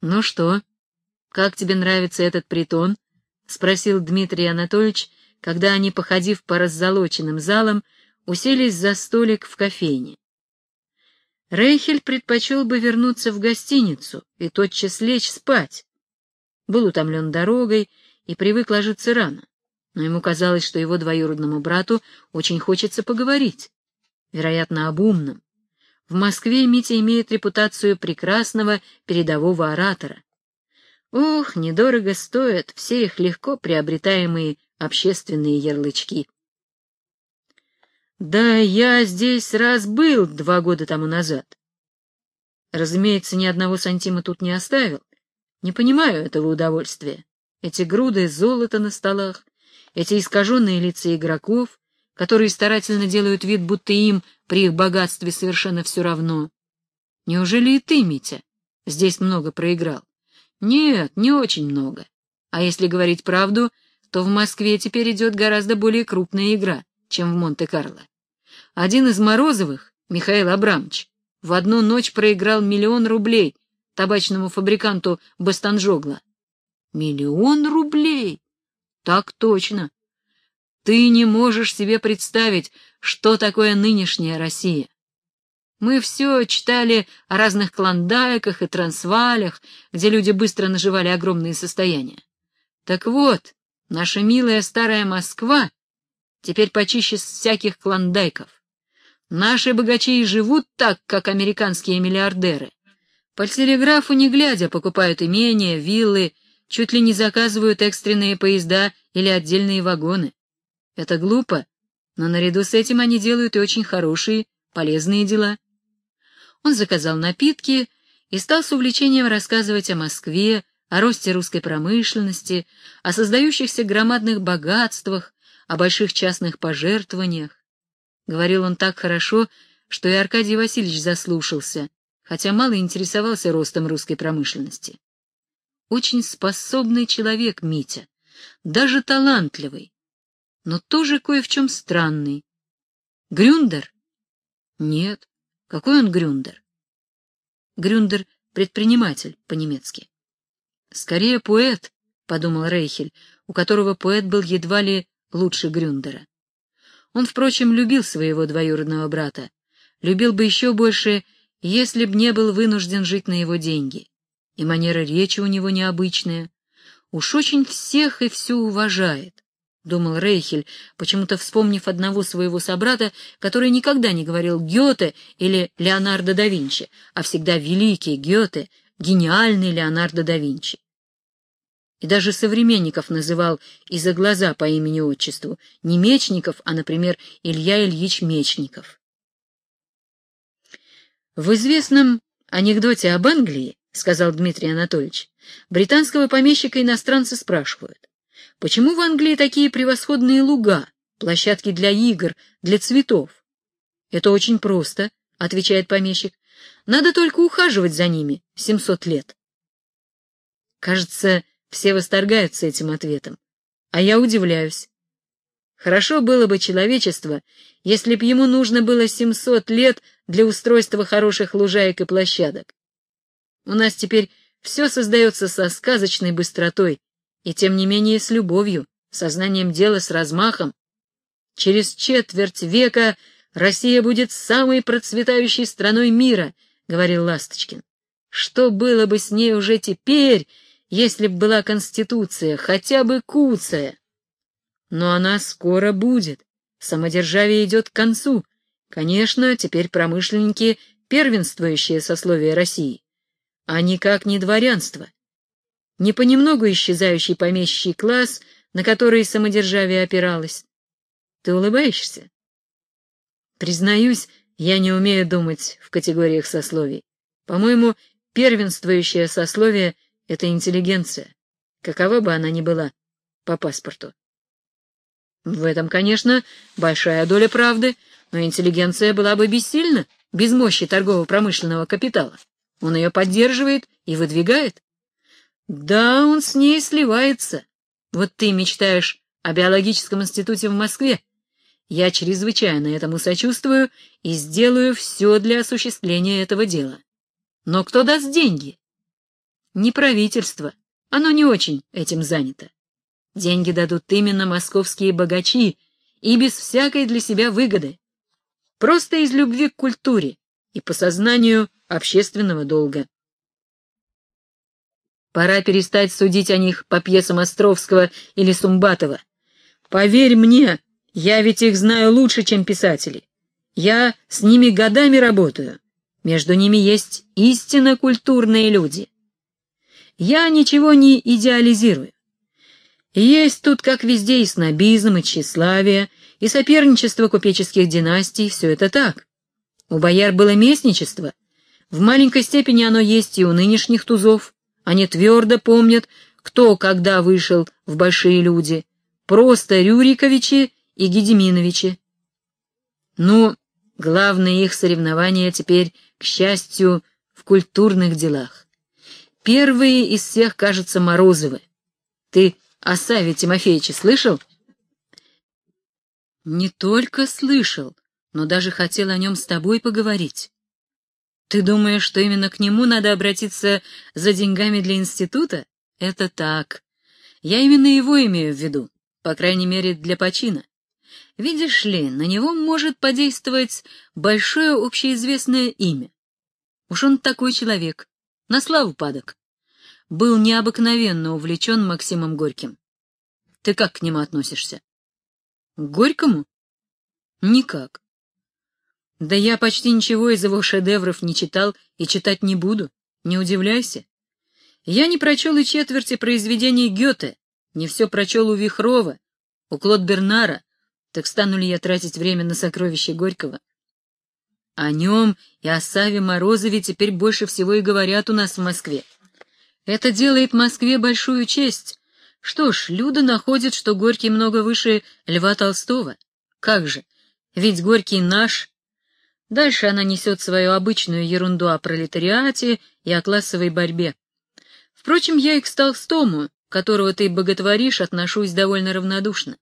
Ну что, как тебе нравится этот притон? — спросил Дмитрий Анатольевич, когда они, походив по раззолоченным залам, уселись за столик в кофейне. Рейхель предпочел бы вернуться в гостиницу и тотчас лечь спать. Был утомлен дорогой и привык ложиться рано, но ему казалось, что его двоюродному брату очень хочется поговорить, вероятно, об умном. В Москве Митя имеет репутацию прекрасного передового оратора. Ох, недорого стоят все их легко приобретаемые общественные ярлычки. Да я здесь раз был два года тому назад. Разумеется, ни одного сантима тут не оставил. Не понимаю этого удовольствия. Эти груды золота на столах, эти искаженные лица игроков, которые старательно делают вид, будто им при их богатстве совершенно все равно. Неужели и ты, Митя, здесь много проиграл? Нет, не очень много. А если говорить правду, то в Москве теперь идет гораздо более крупная игра, чем в Монте-Карло. Один из Морозовых, Михаил Абрамович, в одну ночь проиграл миллион рублей табачному фабриканту Бастанжогла. Миллион рублей? Так точно. Ты не можешь себе представить, что такое нынешняя Россия. Мы все читали о разных клондайках и трансвалях, где люди быстро наживали огромные состояния. Так вот, наша милая старая Москва теперь почище всяких клондайков. Наши богачи живут так, как американские миллиардеры. По телеграфу не глядя покупают имения, виллы, чуть ли не заказывают экстренные поезда или отдельные вагоны. Это глупо, но наряду с этим они делают и очень хорошие, полезные дела. Он заказал напитки и стал с увлечением рассказывать о Москве, о росте русской промышленности, о создающихся громадных богатствах, о больших частных пожертвованиях. Говорил он так хорошо, что и Аркадий Васильевич заслушался, хотя мало интересовался ростом русской промышленности. Очень способный человек Митя, даже талантливый, но тоже кое в чем странный. Грюндер? Нет. Какой он Грюндер? Грюндер — предприниматель по-немецки. Скорее поэт, — подумал Рейхель, у которого поэт был едва ли лучше Грюндера. Он, впрочем, любил своего двоюродного брата, любил бы еще больше, если б не был вынужден жить на его деньги. И манера речи у него необычная. Уж очень всех и все уважает, — думал Рейхель, почему-то вспомнив одного своего собрата, который никогда не говорил Гёте или Леонардо да Винчи, а всегда великий Гёте, гениальный Леонардо да Винчи и даже современников называл из-за глаза по имени-отчеству, не Мечников, а, например, Илья Ильич Мечников. В известном анекдоте об Англии, — сказал Дмитрий Анатольевич, — британского помещика иностранцы спрашивают, почему в Англии такие превосходные луга, площадки для игр, для цветов? Это очень просто, — отвечает помещик, — надо только ухаживать за ними семьсот лет. Кажется, все восторгаются этим ответом, а я удивляюсь. Хорошо было бы человечество, если б ему нужно было 700 лет для устройства хороших лужаек и площадок. У нас теперь все создается со сказочной быстротой, и тем не менее с любовью, сознанием дела, с размахом. Через четверть века Россия будет самой процветающей страной мира, — говорил Ласточкин. Что было бы с ней уже теперь, если б была конституция, хотя бы куцая. Но она скоро будет. Самодержавие идет к концу. Конечно, теперь промышленники — первенствующее сословие России, а никак не дворянство. Не понемногу исчезающий помещий класс, на который самодержавие опиралось. Ты улыбаешься? Признаюсь, я не умею думать в категориях сословий. По-моему, первенствующее сословие — это интеллигенция, какова бы она ни была по паспорту. В этом, конечно, большая доля правды, но интеллигенция была бы бессильна без мощи торгово-промышленного капитала. Он ее поддерживает и выдвигает. Да, он с ней сливается. Вот ты мечтаешь о биологическом институте в Москве. Я чрезвычайно этому сочувствую и сделаю все для осуществления этого дела. Но кто даст деньги? не правительство. Оно не очень этим занято. Деньги дадут именно московские богачи и без всякой для себя выгоды. Просто из любви к культуре и по сознанию общественного долга. Пора перестать судить о них по пьесам Островского или Сумбатова. Поверь мне, я ведь их знаю лучше, чем писатели. Я с ними годами работаю. Между ними есть истинно культурные люди. Я ничего не идеализирую. Есть тут, как везде, и снобизм, и тщеславие, и соперничество купеческих династий, все это так. У бояр было местничество. В маленькой степени оно есть и у нынешних тузов. Они твердо помнят, кто когда вышел в большие люди. Просто Рюриковичи и Гедеминовичи. Ну, главное их соревнование теперь, к счастью, в культурных делах. Первые из всех, кажется, Морозовы. Ты о Саве Тимофеевиче слышал? Не только слышал, но даже хотел о нем с тобой поговорить. Ты думаешь, что именно к нему надо обратиться за деньгами для института? Это так. Я именно его имею в виду, по крайней мере, для почина. Видишь ли, на него может подействовать большое общеизвестное имя. Уж он такой человек, на славу падок. Был необыкновенно увлечен Максимом Горьким. Ты как к нему относишься? К Горькому? Никак. Да я почти ничего из его шедевров не читал и читать не буду, не удивляйся. Я не прочел и четверти произведений Гёте, не все прочел у Вихрова, у Клод Бернара, так стану ли я тратить время на сокровища Горького? О нем и о Саве Морозове теперь больше всего и говорят у нас в Москве. Это делает Москве большую честь. Что ж, Люда находит, что Горький много выше Льва Толстого. Как же, ведь Горький наш. Дальше она несет свою обычную ерунду о пролетариате и о классовой борьбе. Впрочем, я и к Толстому, которого ты боготворишь, отношусь довольно равнодушно.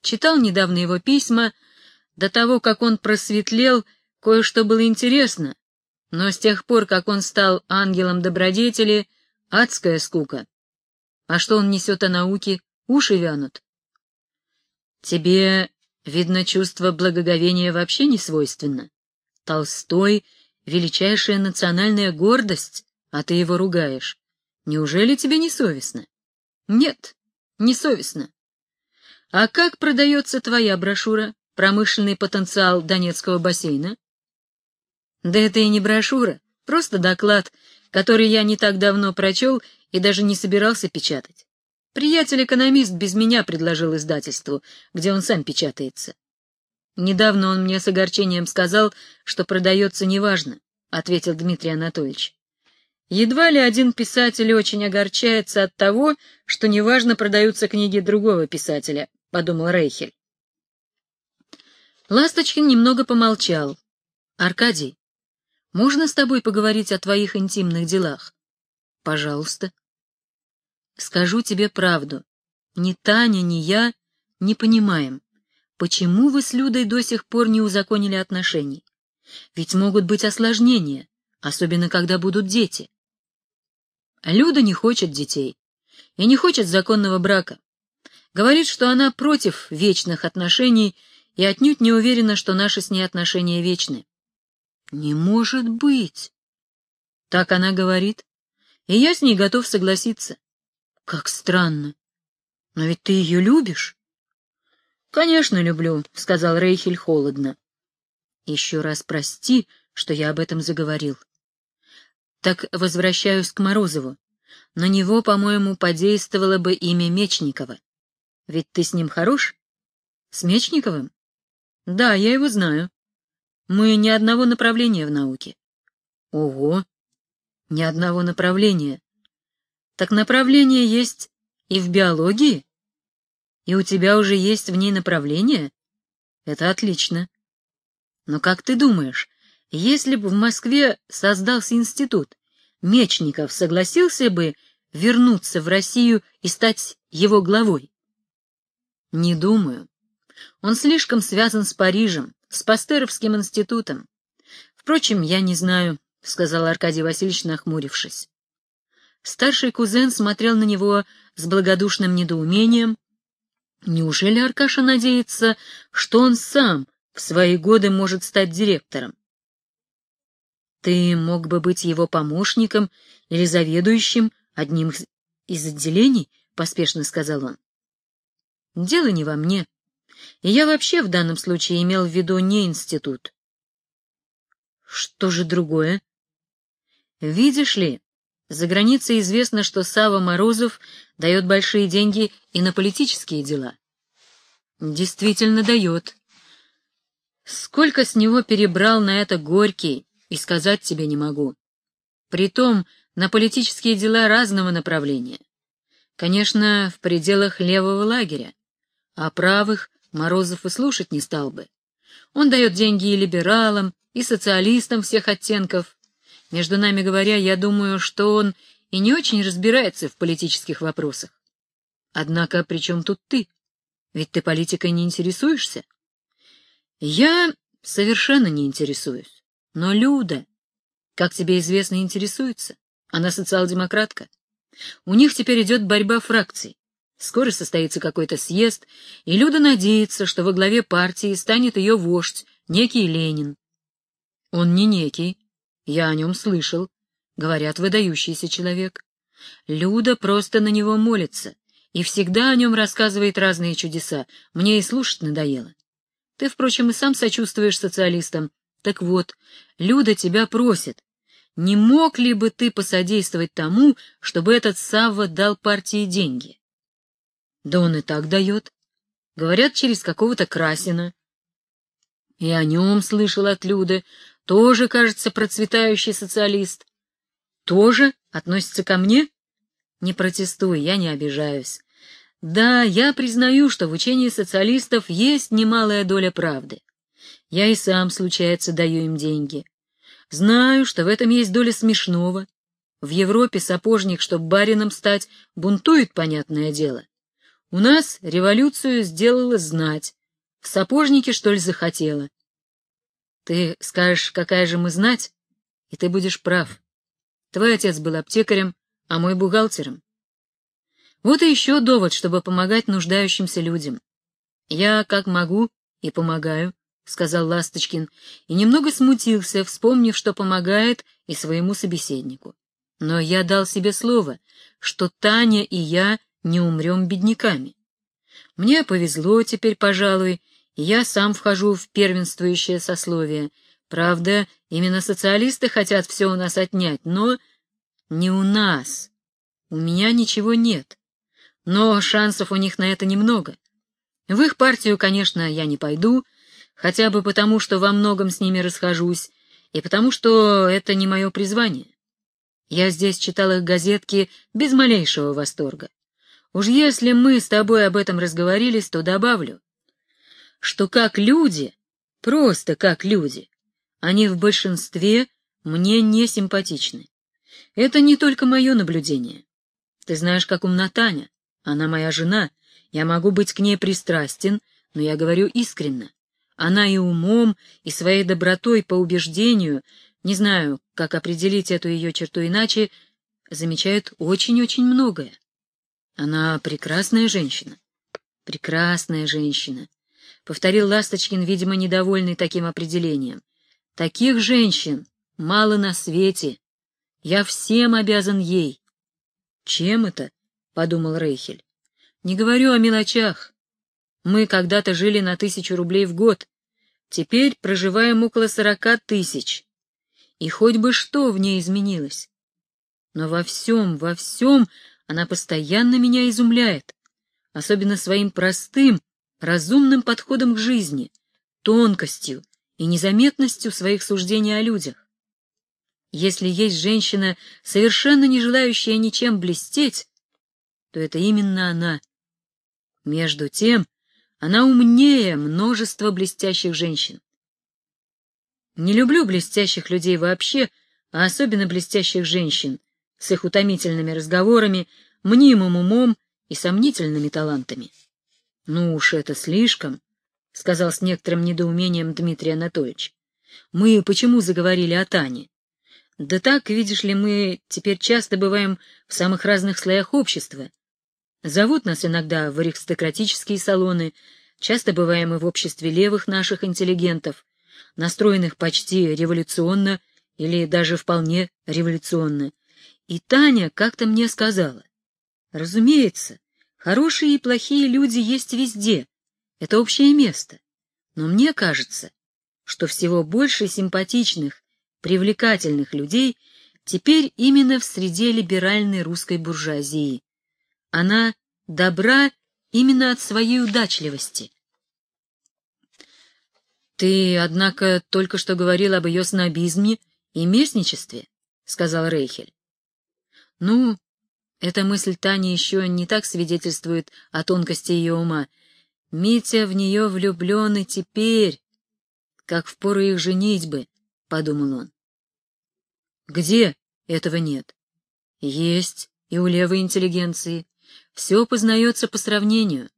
Читал недавно его письма, до того, как он просветлел, кое-что было интересно, но с тех пор, как он стал ангелом добродетели, адская скука. А что он несет о науке, уши вянут. Тебе, видно, чувство благоговения вообще не свойственно. Толстой — величайшая национальная гордость, а ты его ругаешь. Неужели тебе не совестно? Нет, не совестно. А как продается твоя брошюра «Промышленный потенциал Донецкого бассейна»? Да это и не брошюра, просто доклад, который я не так давно прочел и даже не собирался печатать. Приятель-экономист без меня предложил издательству, где он сам печатается. Недавно он мне с огорчением сказал, что продается неважно, — ответил Дмитрий Анатольевич. Едва ли один писатель очень огорчается от того, что неважно продаются книги другого писателя, подумал Рейхель. Ласточкин немного помолчал. «Аркадий, можно с тобой поговорить о твоих интимных делах?» «Пожалуйста». «Скажу тебе правду. Ни Таня, ни я не понимаем, почему вы с Людой до сих пор не узаконили отношений. Ведь могут быть осложнения, особенно когда будут дети». Люда не хочет детей и не хочет законного брака. Говорит, что она против вечных отношений и отнюдь не уверена, что наши с ней отношения вечны. Не может быть. Так она говорит, и я с ней готов согласиться. Как странно. Но ведь ты ее любишь? Конечно, люблю, сказал Рейхель холодно. Еще раз прости, что я об этом заговорил. Так возвращаюсь к Морозову. На него, по-моему, подействовало бы имя Мечникова. Ведь ты с ним хорош? С Мечниковым? Да, я его знаю. Мы ни одного направления в науке. Ого! Ни одного направления. Так направление есть и в биологии? И у тебя уже есть в ней направление? Это отлично. Но как ты думаешь, если бы в Москве создался институт, Мечников согласился бы вернуться в Россию и стать его главой? Не думаю. Он слишком связан с Парижем, с Пастеровским институтом. Впрочем, я не знаю, — сказал Аркадий Васильевич, нахмурившись. Старший кузен смотрел на него с благодушным недоумением. Неужели Аркаша надеется, что он сам в свои годы может стать директором? Ты мог бы быть его помощником или заведующим одним из отделений, — поспешно сказал он. Дело не во мне. И я вообще в данном случае имел в виду не институт. Что же другое? Видишь ли, за границей известно, что Сава Морозов дает большие деньги и на политические дела. Действительно дает. Сколько с него перебрал на это Горький, и сказать тебе не могу. Притом на политические дела разного направления. Конечно, в пределах левого лагеря, а правых Морозов и слушать не стал бы. Он дает деньги и либералам, и социалистам всех оттенков. Между нами говоря, я думаю, что он и не очень разбирается в политических вопросах. Однако при чем тут ты? Ведь ты политикой не интересуешься. Я совершенно не интересуюсь. Но Люда, как тебе известно, интересуется. Она социал-демократка. У них теперь идет борьба фракций. Скоро состоится какой-то съезд, и Люда надеется, что во главе партии станет ее вождь, некий Ленин. Он не некий, я о нем слышал. Говорят, выдающийся человек. Люда просто на него молится и всегда о нем рассказывает разные чудеса. Мне и слушать надоело. Ты, впрочем, и сам сочувствуешь социалистам. Так вот, Люда тебя просит, не мог ли бы ты посодействовать тому, чтобы этот Савва дал партии деньги? Да он и так дает. Говорят, через какого-то Красина. И о нем слышал от Люды. Тоже, кажется, процветающий социалист. Тоже относится ко мне? Не протестуй, я не обижаюсь. Да, я признаю, что в учении социалистов есть немалая доля правды. Я и сам, случается, даю им деньги. Знаю, что в этом есть доля смешного. В Европе сапожник, чтобы барином стать, бунтует, понятное дело. У нас революцию сделала знать. В сапожнике, что ли, захотела? Ты скажешь, какая же мы знать, и ты будешь прав. Твой отец был аптекарем, а мой бухгалтером. Вот и еще довод, чтобы помогать нуждающимся людям. Я, как могу, и помогаю, — сказал Ласточкин, и немного смутился, вспомнив, что помогает и своему собеседнику. Но я дал себе слово, что Таня и я не умрем бедняками. Мне повезло теперь, пожалуй, я сам вхожу в первенствующее сословие. Правда, именно социалисты хотят все у нас отнять, но не у нас. У меня ничего нет. Но шансов у них на это немного. В их партию, конечно, я не пойду, хотя бы потому, что во многом с ними расхожусь, и потому, что это не мое призвание. Я здесь читал их газетки без малейшего восторга. Уж если мы с тобой об этом разговорились, то добавлю, что как люди, просто как люди, они в большинстве мне не симпатичны. Это не только мое наблюдение. Ты знаешь, как умна Таня. Она моя жена. Я могу быть к ней пристрастен, но я говорю искренно. Она и умом, и своей добротой по убеждению, не знаю, как определить эту ее черту иначе, замечает очень-очень многое. Она прекрасная женщина. Прекрасная женщина. Повторил Ласточкин, видимо, недовольный таким определением. Таких женщин мало на свете. Я всем обязан ей. Чем это? — подумал Рейхель. Не говорю о мелочах. Мы когда-то жили на тысячу рублей в год. Теперь проживаем около сорока тысяч. И хоть бы что в ней изменилось. Но во всем, во всем она постоянно меня изумляет, особенно своим простым, разумным подходом к жизни, тонкостью и незаметностью своих суждений о людях. Если есть женщина, совершенно не желающая ничем блестеть, то это именно она. Между тем, она умнее множества блестящих женщин. Не люблю блестящих людей вообще, а особенно блестящих женщин, с их утомительными разговорами, мнимым умом и сомнительными талантами. — Ну уж это слишком, — сказал с некоторым недоумением Дмитрий Анатольевич. — Мы почему заговорили о Тане? Да так, видишь ли, мы теперь часто бываем в самых разных слоях общества. Зовут нас иногда в аристократические салоны, часто бываем и в обществе левых наших интеллигентов, настроенных почти революционно или даже вполне революционно. И Таня как-то мне сказала, разумеется, хорошие и плохие люди есть везде, это общее место. Но мне кажется, что всего больше симпатичных, привлекательных людей теперь именно в среде либеральной русской буржуазии. Она добра именно от своей удачливости. «Ты, однако, только что говорил об ее снобизме и местничестве», — сказал Рейхель. «Ну, эта мысль Тани еще не так свидетельствует о тонкости ее ума. Митя в нее влюблен и теперь, как в пору их женитьбы», — подумал он. Где этого нет? Есть и у левой интеллигенции. Все познается по сравнению.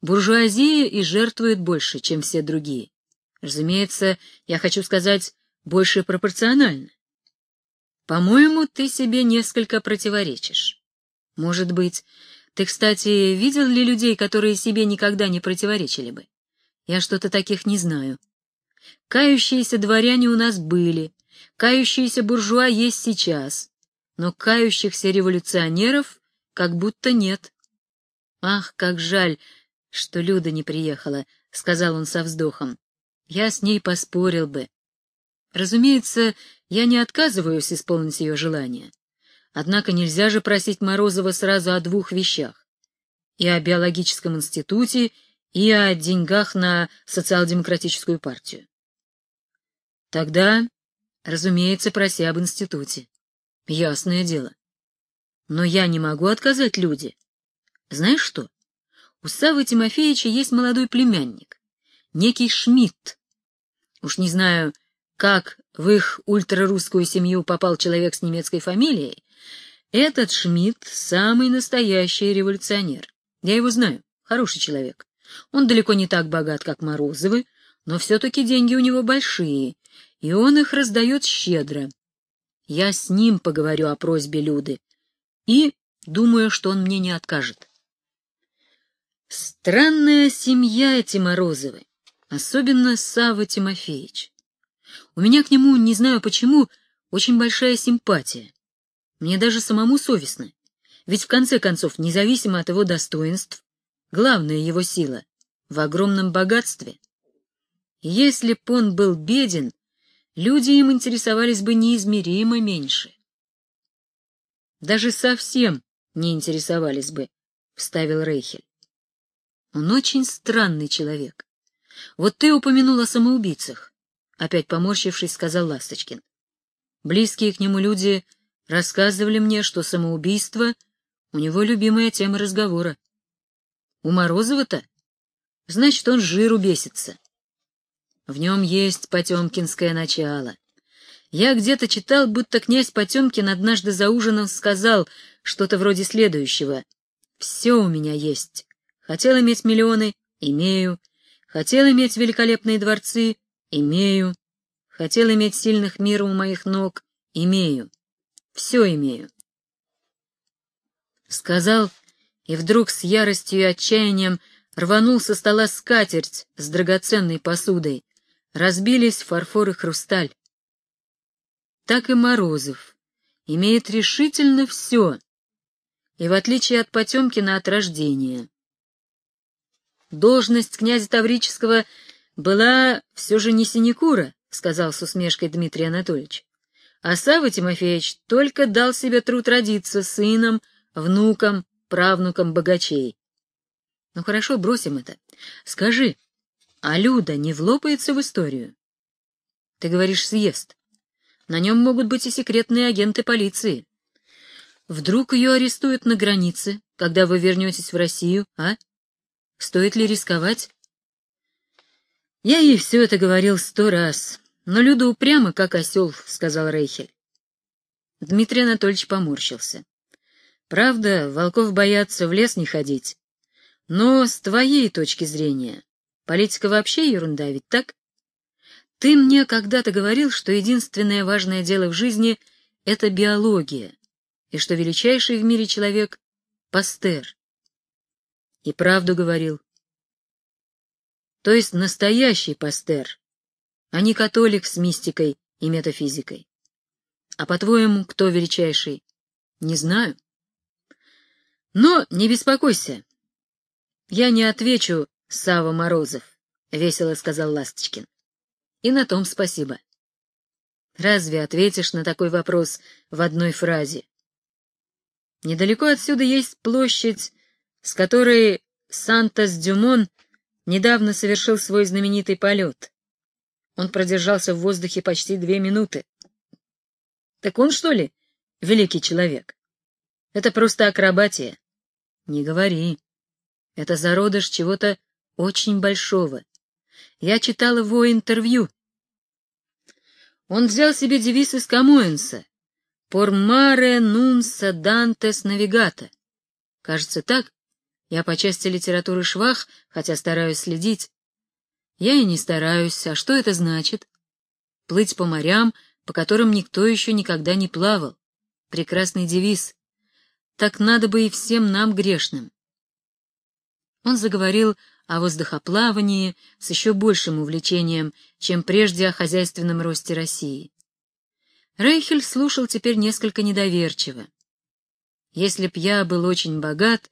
Буржуазия и жертвует больше, чем все другие. Разумеется, я хочу сказать, больше пропорционально. По-моему, ты себе несколько противоречишь. Может быть, ты, кстати, видел ли людей, которые себе никогда не противоречили бы? Я что-то таких не знаю. Кающиеся дворяне у нас были, Кающиеся буржуа есть сейчас, но кающихся революционеров как будто нет. «Ах, как жаль, что Люда не приехала», — сказал он со вздохом. «Я с ней поспорил бы. Разумеется, я не отказываюсь исполнить ее желание. Однако нельзя же просить Морозова сразу о двух вещах. И о биологическом институте, и о деньгах на социал-демократическую партию. Тогда Разумеется, проси об институте. Ясное дело. Но я не могу отказать люди. Знаешь что? У Савы Тимофеевича есть молодой племянник, некий Шмидт. Уж не знаю, как в их ультрарусскую семью попал человек с немецкой фамилией. Этот Шмидт — самый настоящий революционер. Я его знаю, хороший человек. Он далеко не так богат, как Морозовы, но все-таки деньги у него большие, и он их раздает щедро. Я с ним поговорю о просьбе Люды и думаю, что он мне не откажет. Странная семья эти Морозовы, особенно Савва Тимофеевич. У меня к нему, не знаю почему, очень большая симпатия. Мне даже самому совестно, ведь в конце концов, независимо от его достоинств, главная его сила в огромном богатстве. Если б он был беден, люди им интересовались бы неизмеримо меньше. Даже совсем не интересовались бы, — вставил Рейхель. Он очень странный человек. Вот ты упомянул о самоубийцах, — опять поморщившись, сказал Ласточкин. Близкие к нему люди рассказывали мне, что самоубийство — у него любимая тема разговора. У Морозова-то? Значит, он жиру бесится. В нем есть потемкинское начало. Я где-то читал, будто князь Потемкин однажды за ужином сказал что-то вроде следующего. «Все у меня есть. Хотел иметь миллионы — имею. Хотел иметь великолепные дворцы — имею. Хотел иметь сильных мира у моих ног — имею. Все имею». Сказал, и вдруг с яростью и отчаянием рванул со стола скатерть с драгоценной посудой, разбились фарфор и хрусталь. Так и Морозов имеет решительно все, и в отличие от Потемкина от рождения. Должность князя Таврического была все же не синекура, сказал с усмешкой Дмитрий Анатольевич. А Савва Тимофеевич только дал себе труд родиться сыном, внуком, правнуком богачей. Ну хорошо, бросим это. Скажи, а Люда не влопается в историю? Ты говоришь, съезд. На нем могут быть и секретные агенты полиции. Вдруг ее арестуют на границе, когда вы вернетесь в Россию, а? Стоит ли рисковать? Я ей все это говорил сто раз, но Люда упряма, как осел, — сказал Рейхель. Дмитрий Анатольевич поморщился. Правда, волков боятся в лес не ходить. Но с твоей точки зрения, Политика вообще ерунда, ведь так? Ты мне когда-то говорил, что единственное важное дело в жизни — это биология, и что величайший в мире человек — Пастер. И правду говорил. То есть настоящий Пастер, а не католик с мистикой и метафизикой. А по-твоему, кто величайший? Не знаю. Но не беспокойся. Я не отвечу, Сава Морозов, — весело сказал Ласточкин. И на том спасибо. Разве ответишь на такой вопрос в одной фразе? Недалеко отсюда есть площадь, с которой Сантос-Дюмон недавно совершил свой знаменитый полет. Он продержался в воздухе почти две минуты. Так он, что ли, великий человек? Это просто акробатия. Не говори. Это зародыш чего-то очень большого. Я читал его интервью. Он взял себе девиз из Камоэнса «Por mare num sedantes navigata». Кажется, так. Я по части литературы швах, хотя стараюсь следить. Я и не стараюсь. А что это значит? Плыть по морям, по которым никто еще никогда не плавал. Прекрасный девиз. Так надо бы и всем нам грешным. Он заговорил о воздухоплавании с еще большим увлечением, чем прежде о хозяйственном росте России. Рейхель слушал теперь несколько недоверчиво. Если б я был очень богат,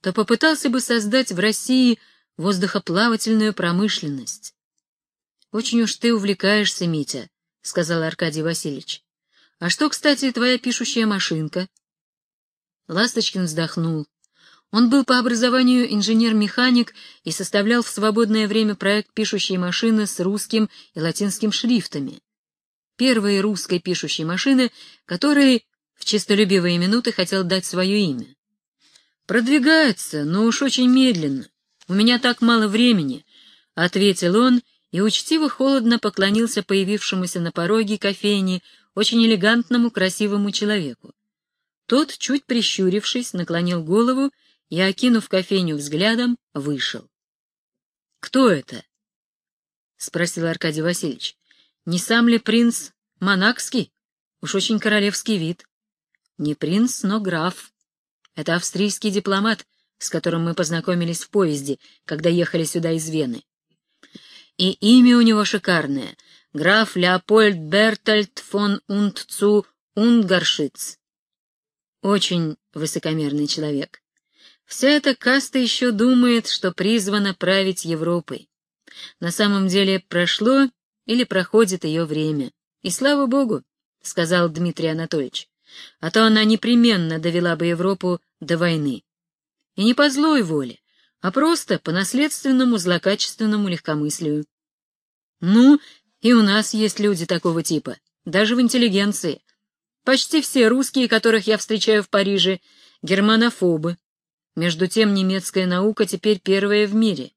то попытался бы создать в России воздухоплавательную промышленность. Очень уж ты увлекаешься, Митя, — сказал Аркадий Васильевич. — А что, кстати, твоя пишущая машинка? Ласточкин вздохнул. Он был по образованию инженер-механик и составлял в свободное время проект пишущей машины с русским и латинским шрифтами. Первой русской пишущей машины, которой в чистолюбивые минуты хотел дать свое имя. «Продвигается, но уж очень медленно. У меня так мало времени», — ответил он и учтиво-холодно поклонился появившемуся на пороге кофейни очень элегантному красивому человеку. Тот, чуть прищурившись, наклонил голову и, окинув кофейню взглядом, вышел. — Кто это? — спросил Аркадий Васильевич. — Не сам ли принц Монакский? Уж очень королевский вид. — Не принц, но граф. Это австрийский дипломат, с которым мы познакомились в поезде, когда ехали сюда из Вены. И имя у него шикарное — граф Леопольд Бертольд фон Унтцу Унгаршиц. Очень высокомерный человек. Вся эта каста еще думает, что призвана править Европой. На самом деле прошло или проходит ее время. И слава богу, — сказал Дмитрий Анатольевич, — а то она непременно довела бы Европу до войны. И не по злой воле, а просто по наследственному злокачественному легкомыслию. Ну, и у нас есть люди такого типа, даже в интеллигенции. Почти все русские, которых я встречаю в Париже, германофобы. Между тем немецкая наука теперь первая в мире.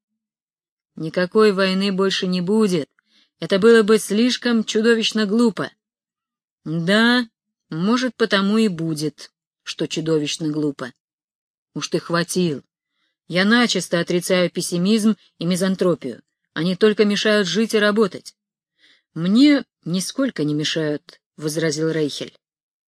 Никакой войны больше не будет. Это было бы слишком чудовищно глупо. Да, может, потому и будет, что чудовищно глупо. Уж ты хватил. Я начисто отрицаю пессимизм и мизантропию. Они только мешают жить и работать. Мне нисколько не мешают, — возразил Рейхель.